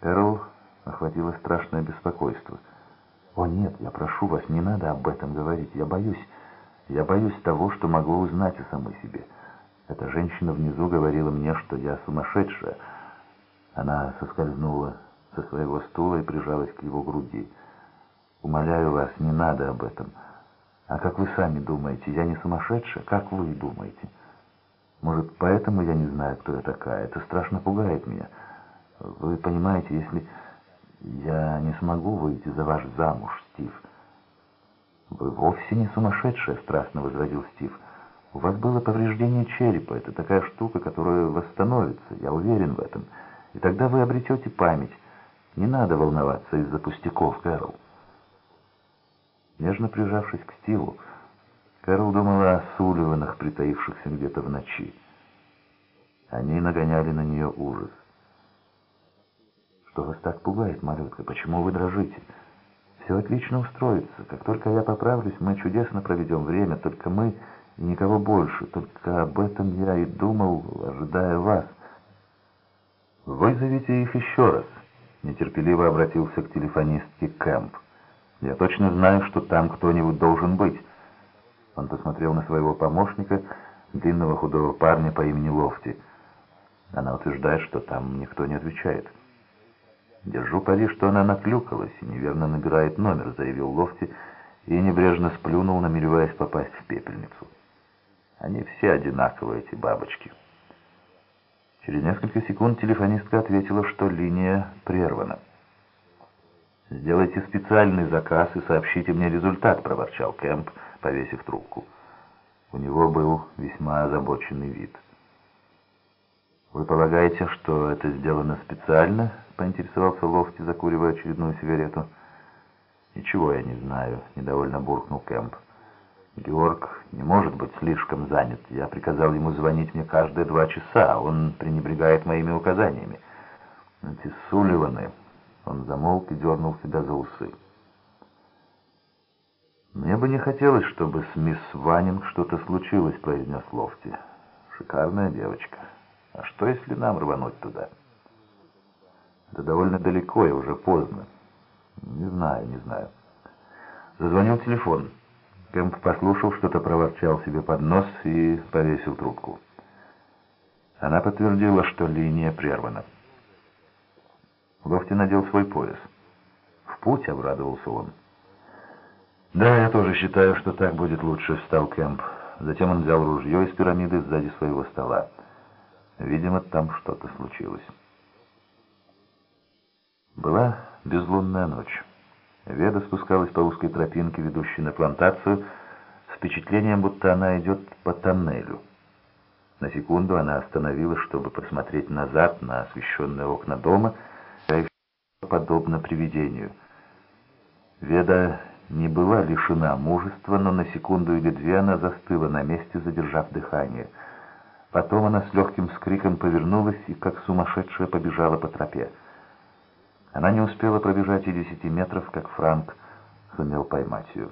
Эрл охватило страшное беспокойство. «О нет, я прошу вас, не надо об этом говорить. Я боюсь, я боюсь того, что могу узнать о самой себе. Эта женщина внизу говорила мне, что я сумасшедшая». Она соскользнула со своего стула и прижалась к его груди. «Умоляю вас, не надо об этом. А как вы сами думаете, я не сумасшедшая? Как вы думаете? Может, поэтому я не знаю, кто я такая? Это страшно пугает меня. Вы понимаете, если я не смогу выйти за ваш замуж, Стив...» «Вы вовсе не сумасшедшая», — страстно возразил Стив. «У вас было повреждение черепа. Это такая штука, которая восстановится. Я уверен в этом. И тогда вы обретете память. Не надо волноваться из-за пустяков, Кэрол». Нежно прижавшись к Стиву, Кэрол думала о Сулливанах, притаившихся где-то в ночи. Они нагоняли на нее ужас. «Что вас так пугает, малютка? Почему вы дрожите?» «Все отлично устроится. Как только я поправлюсь, мы чудесно проведем время. Только мы и никого больше. Только об этом я и думал, ожидая вас». «Вызовите их еще раз», — нетерпеливо обратился к телефонистке Кэмп. «Я точно знаю, что там кто-нибудь должен быть». Он посмотрел на своего помощника, длинного худого парня по имени Лофти. Она утверждает, что там никто не отвечает. «Держу пари, что она наклюкалась и неверно набирает номер», — заявил Лофти и небрежно сплюнул, намереваясь попасть в пепельницу. «Они все одинаковые, эти бабочки». Через несколько секунд телефонистка ответила, что линия прервана. «Сделайте специальный заказ и сообщите мне результат», — проворчал Кэмп, повесив трубку. У него был весьма озабоченный вид. «Вы полагаете, что это сделано специально?» — поинтересовался Лофти, закуривая очередную сигарету. «Ничего я не знаю», — недовольно буркнул Кэмп. Георг не может быть слишком занят. Я приказал ему звонить мне каждые два часа, а он пренебрегает моими указаниями. Эти Сулливаны... Он замолк и дернул себя за усы. «Мне бы не хотелось, чтобы с мисс Ванинг что-то случилось», — произнес Лофти. «Шикарная девочка. А что, если нам рвануть туда?» «Это довольно далеко и уже поздно». «Не знаю, не знаю». Зазвонил телефон. Кэмп послушал, что-то проворчал себе под нос и повесил трубку. Она подтвердила, что линия прервана. Лофти надел свой пояс. «В путь», — обрадовался он. «Да, я тоже считаю, что так будет лучше», — встал Кэмп. Затем он взял ружье из пирамиды сзади своего стола. Видимо, там что-то случилось. Была безлунная ночь. Веда спускалась по узкой тропинке, ведущей на плантацию, с впечатлением, будто она идет по тоннелю. На секунду она остановилась, чтобы посмотреть назад на освещенные окна дома, подобно привидению. Веда не была лишена мужества, но на секунду или две она застыла на месте, задержав дыхание. Потом она с легким скриком повернулась и, как сумасшедшая, побежала по тропе. Она не успела пробежать и десяти метров, как Франк сумел поймать ее.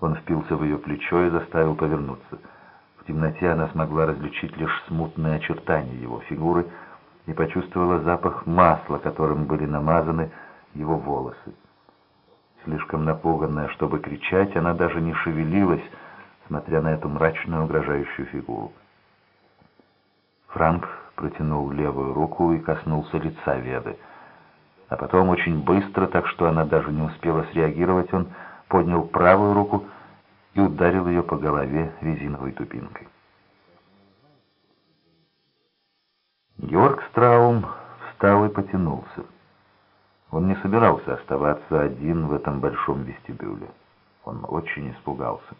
Он впился в ее плечо и заставил повернуться. В темноте она смогла различить лишь смутные очертания его фигуры и почувствовала запах масла, которым были намазаны его волосы. Слишком напуганная, чтобы кричать, она даже не шевелилась, смотря на эту мрачную угрожающую фигуру. Франк протянул левую руку и коснулся лица Веды — а потом очень быстро, так что она даже не успела среагировать, он поднял правую руку и ударил ее по голове резиновой тупинкой. Георг Страум встал и потянулся. Он не собирался оставаться один в этом большом вестибюле. Он очень испугался.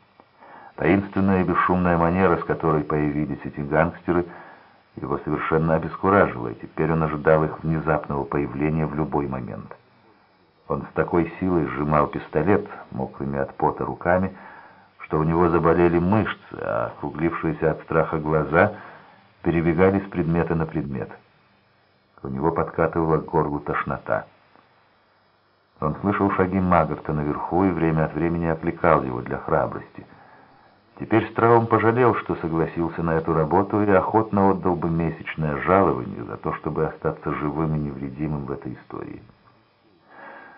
Таинственная и бесшумная манера, с которой появились эти гангстеры – его совершенно обескуражило, и теперь он ожидал их внезапного появления в любой момент. Он с такой силой сжимал пистолет мокрыми от пота руками, что у него заболели мышцы, а округлившиеся от страха глаза перебегали с предмета на предмет. У него подкатывала к горлу тошнота. Он слышал шаги Магарта наверху и время от времени окликал его для храбрости. Теперь Страум пожалел, что согласился на эту работу и охотно отдал бы месячное жалование за то, чтобы остаться живым и невредимым в этой истории.